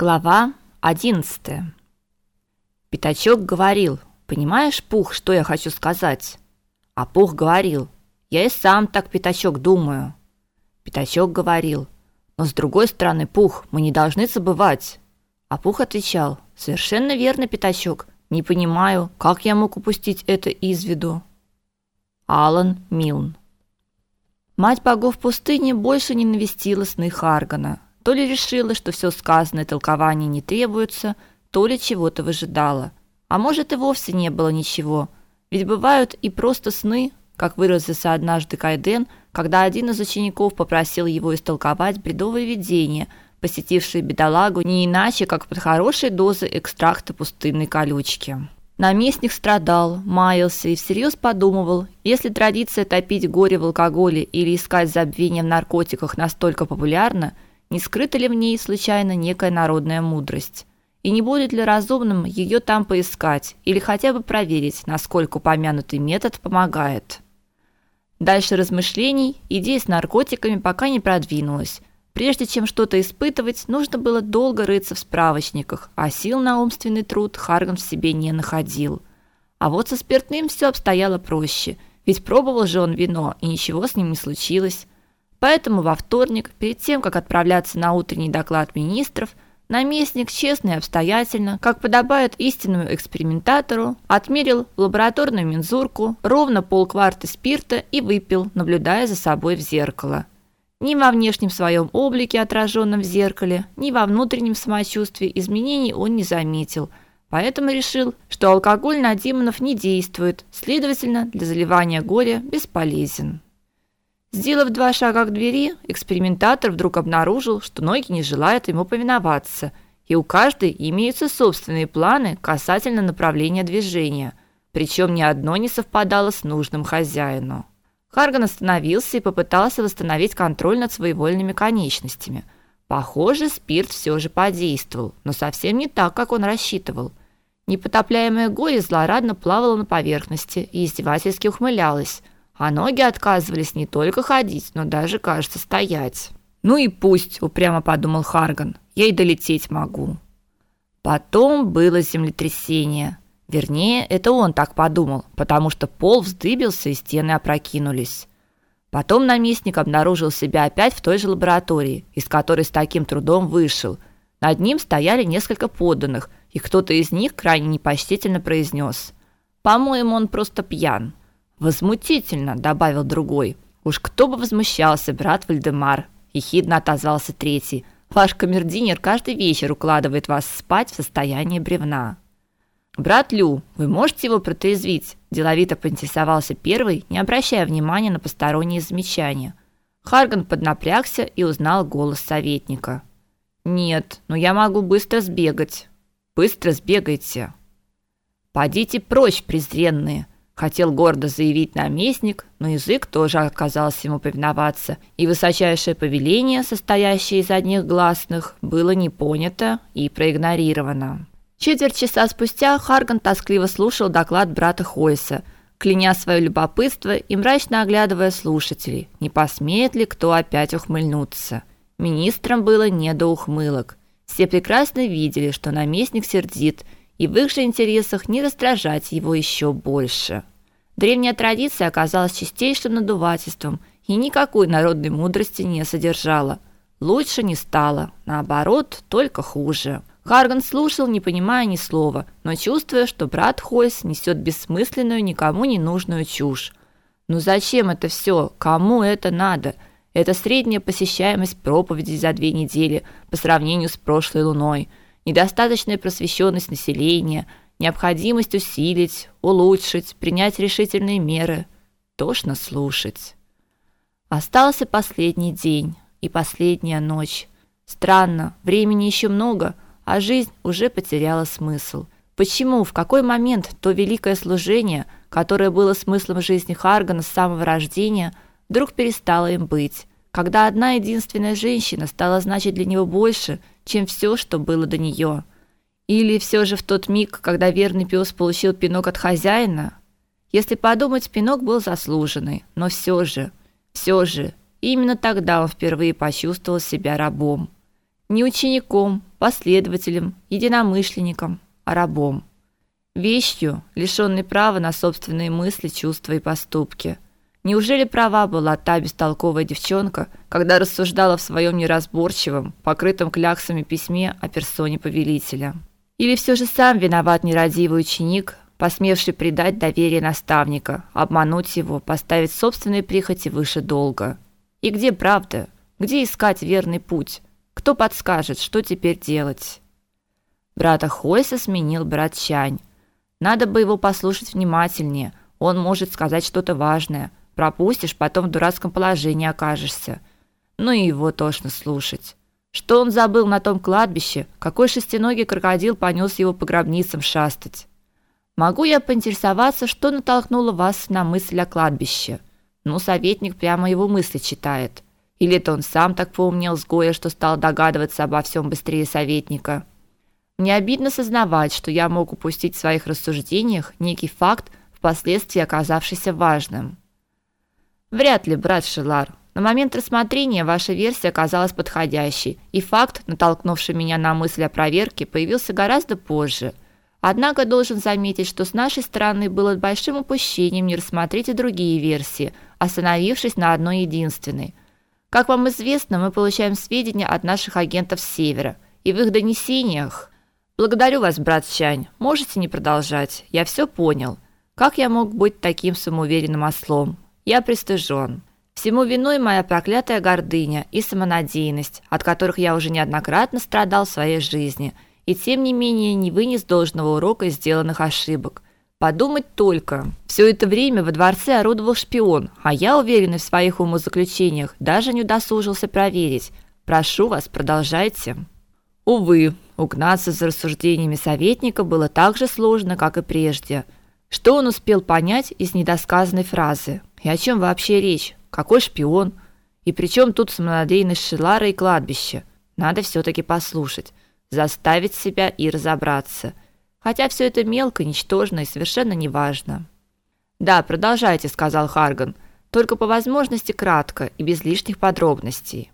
Глава 11. Пятачок говорил: "Понимаешь, Пух, что я хочу сказать?" А Пух говорил: "Я и сам так, Пятачок, думаю". Пятачок говорил: "Но с другой стороны, Пух, мы не должны забывать". А Пух отвечал: "Совершенно верно, Пятачок. Не понимаю, как я мог упустить это из виду". Алан Милн. Мать богов пустыни больше не навестила сны Харгана то ли решила, что все сказанное толкование не требуется, то ли чего-то выжидала. А может и вовсе не было ничего. Ведь бывают и просто сны, как выразился однажды Кайден, когда один из учеников попросил его истолковать бредовое видение, посетившее бедолагу не иначе, как под хорошей дозой экстракта пустынной колючки. Наместник страдал, маялся и всерьез подумывал, если традиция топить горе в алкоголе или искать забвение в наркотиках настолько популярна, не скрыта ли в ней случайно некая народная мудрость? И не будет ли разумным ее там поискать или хотя бы проверить, насколько упомянутый метод помогает? Дальше размышлений идея с наркотиками пока не продвинулась. Прежде чем что-то испытывать, нужно было долго рыться в справочниках, а сил на умственный труд Харган в себе не находил. А вот со спиртным все обстояло проще, ведь пробовал же он вино, и ничего с ним не случилось. Поэтому во вторник, перед тем, как отправляться на утренний доклад министров, наместник честно и обстоятельно, как подобает истинному экспериментатору, отмерил в лабораторную мензурку ровно полкварты спирта и выпил, наблюдая за собой в зеркало. Ни во внешнем своем облике, отраженном в зеркале, ни во внутреннем самочувствии изменений он не заметил, поэтому решил, что алкоголь на демонов не действует, следовательно, для заливания горя бесполезен. Сделав два шага к двери, экспериментатор вдруг обнаружил, что ноги не желают ему повиноваться, и у каждой имеются собственные планы касательно направления движения, причем ни одно не совпадало с нужным хозяину. Харган остановился и попытался восстановить контроль над своевольными конечностями. Похоже, спирт все же подействовал, но совсем не так, как он рассчитывал. Непотопляемое горе злорадно плавало на поверхности и издевательски ухмылялось – а ноги отказывались не только ходить, но даже, кажется, стоять. Ну и пусть, упрямо подумал Харган. Я и долететь могу. Потом было землетрясение. Вернее, это он так подумал, потому что пол вздыбился и стены опрокинулись. Потом наместник обнаружил себя опять в той же лаборатории, из которой с таким трудом вышел. Над ним стояли несколько подданных, и кто-то из них крайне непочтительно произнес: "По-моему, он просто пьян". Возмутительно, добавил другой. Уж кто бы возмущался, брат Вальдемар, ехидно отозвался третий. Ваш камердинер каждый вечер укладывает вас спать в состоянии бревна. Брат Лю, вы можете его протрезвить? деловито поинтересовался первый, не обращая внимания на посторонние замечания. Харган поднапрягся и узнал голос советника. Нет, но я могу быстро сбегать. Быстро сбегайте. Подите прочь, презренные, хотел гордо заявить наместник, но язык тоже отказался ему повиноваться, и высочайшее повеление, состоящее из одних гласных, было не понято и проигнорировано. Четверть часа спустя Харган тоскливо слушал доклад брата Хойса, кляня свое любопытство и мрачно оглядывая слушателей, не посмеет ли кто опять ухмыльнуться. Министрам было не до ухмылок. Все прекрасно видели, что наместник сердит – и в их же интересах не раздражать его еще больше. Древняя традиция оказалась чистейшим надувательством и никакой народной мудрости не содержала. Лучше не стало, наоборот, только хуже. Харган слушал, не понимая ни слова, но чувствуя, что брат Хойс несет бессмысленную, никому не нужную чушь. Ну зачем это все? Кому это надо? Это средняя посещаемость проповедей за две недели по сравнению с прошлой луной – недостаточная просвещенность населения, необходимость усилить, улучшить, принять решительные меры. Тошно слушать. Остался последний день и последняя ночь. Странно, времени еще много, а жизнь уже потеряла смысл. Почему, в какой момент то великое служение, которое было смыслом жизни Харгана с самого рождения, вдруг перестало им быть? когда одна единственная женщина стала значить для него больше, чем все, что было до нее. Или все же в тот миг, когда верный пес получил пинок от хозяина? Если подумать, пинок был заслуженный, но все же, все же, именно тогда он впервые почувствовал себя рабом. Не учеником, последователем, единомышленником, а рабом. Вещью, лишённой права на собственные мысли, чувства и поступки. Неужели права была та бестолковая девчонка, когда рассуждала в своем неразборчивом, покрытом кляксами письме о персоне повелителя? Или все же сам виноват нерадивый ученик, посмевший предать доверие наставника, обмануть его, поставить собственные прихоти выше долга? И где правда? Где искать верный путь? Кто подскажет, что теперь делать? Брата Хойса сменил брат Чань. Надо бы его послушать внимательнее. Он может сказать что-то важное. Пропустишь, потом в дурацком положении окажешься. Ну и его тошно слушать. Что он забыл на том кладбище? Какой шестиногий крокодил понес его по гробницам шастать? Могу я поинтересоваться, что натолкнуло вас на мысль о кладбище? Ну, советник прямо его мысли читает. Или это он сам так поумнел с Гоя, что стал догадываться обо всем быстрее советника? Мне обидно сознавать, что я мог упустить в своих рассуждениях некий факт, впоследствии оказавшийся важным. Вряд ли, брат Шилар. На момент рассмотрения ваша версия оказалась подходящей, и факт, натолкнувший меня на мысль о проверке, появился гораздо позже. Однако должен заметить, что с нашей стороны было большим упущением не рассмотреть и другие версии, остановившись на одной единственной – как вам известно, мы получаем сведения от наших агентов с севера, и в их донесениях Благодарю вас, брат Чань. Можете не продолжать. Я все понял. Как я мог быть таким самоуверенным ослом? Я пристыжен. Всему виной моя проклятая гордыня и самонадеянность, от которых я уже неоднократно страдал в своей жизни, и тем не менее не вынес должного урока сделанных ошибок. Подумать только. Все это время во дворце орудовал шпион, а я, уверенный в своих умозаключениях, даже не удосужился проверить. Прошу вас, продолжайте. Увы, угнаться за рассуждениями советника было так же сложно, как и прежде. Что он успел понять из недосказанной фразы? И о чем вообще речь? Какой шпион? И при чем тут самонадеянность Шилара и кладбище? Надо все таки послушать, заставить себя и разобраться хотя все это мелко, ничтожно и совершенно неважно. "Да, продолжайте", сказал Харган, "только по возможности кратко и без лишних подробностей".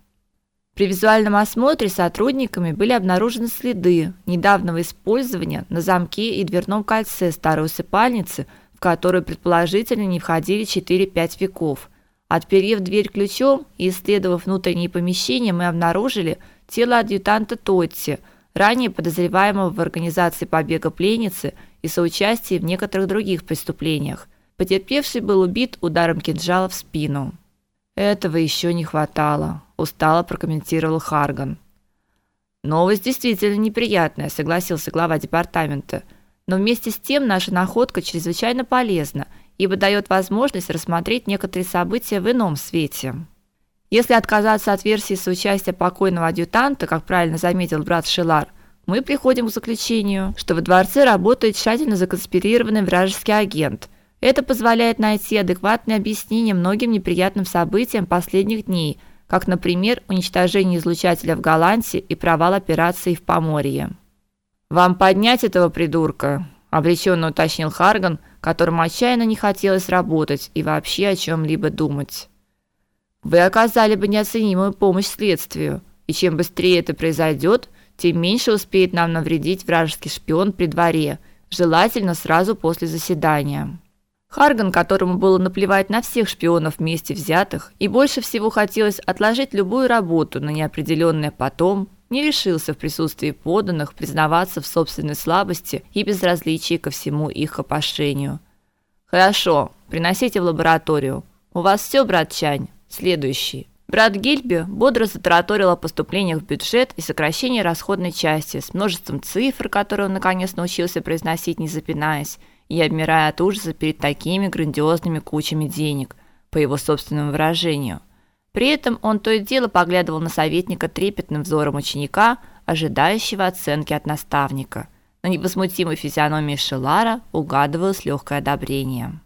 При визуальном осмотре сотрудниками были обнаружены следы недавнего использования на замке и дверном кольце старой усыпальницы, которую предположительно не входили 4-5 веков. Отперев дверь ключом и исследовав внутренние помещения, мы обнаружили тело адъютанта Тотти – ранее подозреваемого в организации побега пленницы и соучастии в некоторых других преступлениях. Потерпевший был убит ударом кинжала в спину. Этого еще не хватало, устало прокомментировал Харган. Новость действительно неприятная, согласился глава департамента. Но вместе с тем наша находка чрезвычайно полезна, ибо дает возможность рассмотреть некоторые события в ином свете. Если отказаться от версии соучастия покойного адъютанта, как правильно заметил брат Шилар, мы приходим к заключению, что во дворце работает тщательно законспирированный вражеский агент. Это позволяет найти адекватное объяснение многим неприятным событиям последних дней, как, например, уничтожение излучателя в Голландии и провал операции в Поморье. Вам поднять этого придурка, обреченно уточнил Харган, которому отчаянно не хотелось работать и вообще о чем либо думать. Вы оказали бы неоценимую помощь следствию, и чем быстрее это произойдет, тем меньше успеет нам навредить вражеский шпион при дворе, желательно сразу после заседания. Харган, которому было наплевать на всех шпионов вместе взятых, и больше всего хотелось отложить любую работу на неопределенное потом, не решился в присутствии подданных признаваться в собственной слабости и безразличии ко всему их опошению. Хорошо, приносите в лабораторию. У вас все, брат Чань? Следующий. Брат Гильби бодро затараторил о поступлениях в бюджет и сокращении расходной части с множеством цифр, которые он наконец научился произносить, не запинаясь, и обмирая от ужаса перед такими грандиозными кучами денег, по его собственному выражению. При этом он то и дело поглядывал на советника трепетным взором ученика, ожидающего оценки от наставника. На невозмутимой физиономии Шелара угадывалось легкое одобрение.